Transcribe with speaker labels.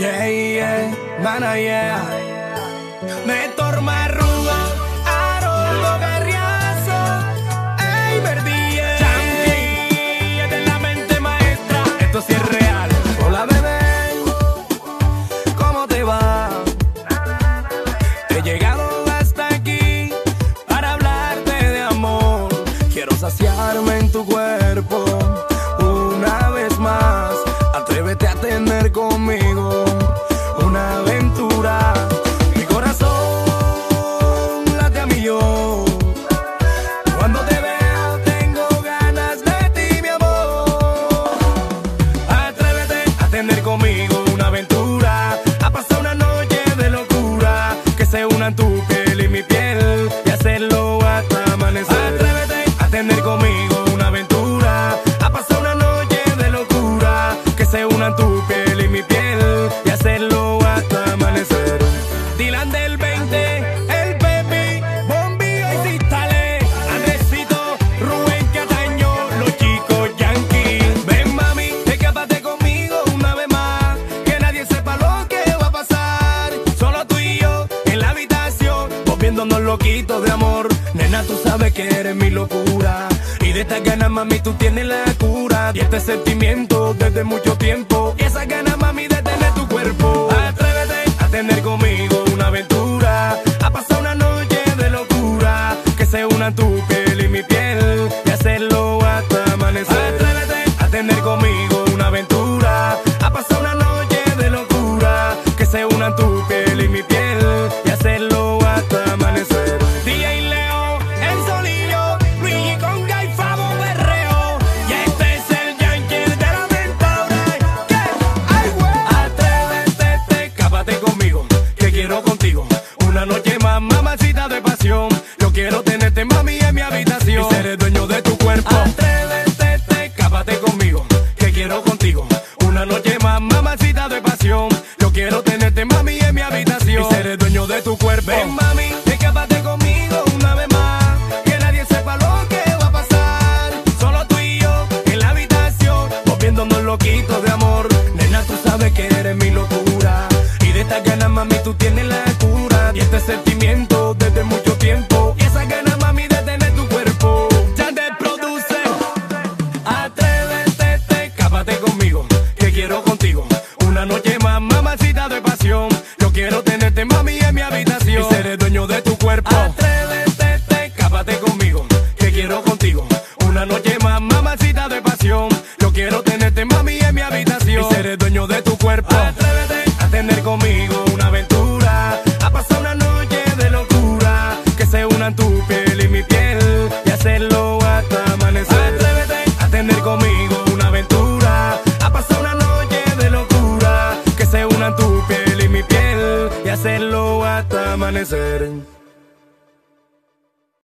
Speaker 1: Yeah, yeah, mana, yeah. Me torma rudo, Haroldo Garriazo. Ey, verdille. Champi, es de la mente maestra. Esto sí es real. Hola, bebé. ¿Cómo te va? He llegado hasta aquí para hablarte de amor. Quiero saciarme en tu cuerpo tener loquitos de amor. Nena, tú sabes que eres mi locura. Y de estas ganas, mami, tú tienes la cura. Y este sentimiento desde mucho tiempo. Quiero tenerte, mami, en mi habitación. Y seré dueño de tu cuerpo. Atrévete, te, escápate conmigo, que quiero contigo. Una noche más, mamacita de pasión. Yo quiero tenerte, mami, en mi habitación. Y seré dueño de tu cuerpo. Ven, mami, escápate conmigo una vez más. Que nadie sepa lo que va a pasar. Solo tú y yo en la habitación. Volviéndonos loquitos de amor. Nena, tú sabes que eres mi locura. Y de estas ganas, mami, tú tienes la cura. Y este sentimiento Una noche más, mamacita de pasión. Yo quiero tenerte, mami, en mi habitación. Y seré dueño de tu cuerpo. Atrévete, te, escápate conmigo, que quiero contigo. Una noche más, mamacita de pasión. Yo quiero tenerte, mami, en mi habitación. Y seré dueño de tu cuerpo. Hacerlo hasta amanecer.